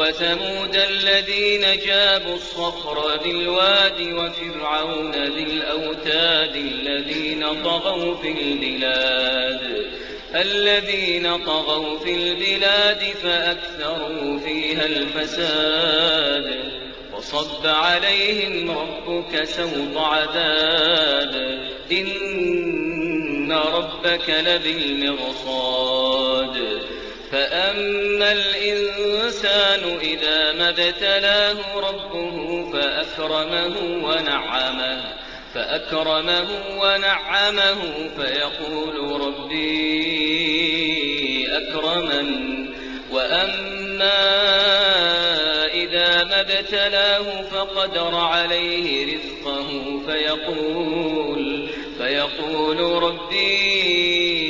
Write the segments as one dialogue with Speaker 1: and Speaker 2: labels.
Speaker 1: وثمود الذين جابوا الصخر بالواد وفرعون ذي الأوتاد الذين طغوا في البلاد الذين طغوا في البلاد فأكثروا فيها الفساد. وصب عليهم ربك سوط عذاب إن ربك لبالمرصاد. فأما الإنسان إذا ما ابتلاه ربه فأكرمه ونعمه فأكرمه ونعمه فيقول ربي أكرمن. وأما إذا ما ابتلاه فقدر عليه رزقه فيقول فيقول ربي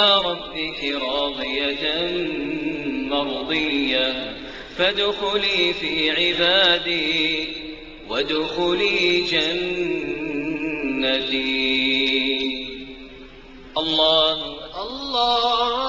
Speaker 1: ربك راضية مرضية. فادخلي في عبادي وادخلي جنتي. الله
Speaker 2: الله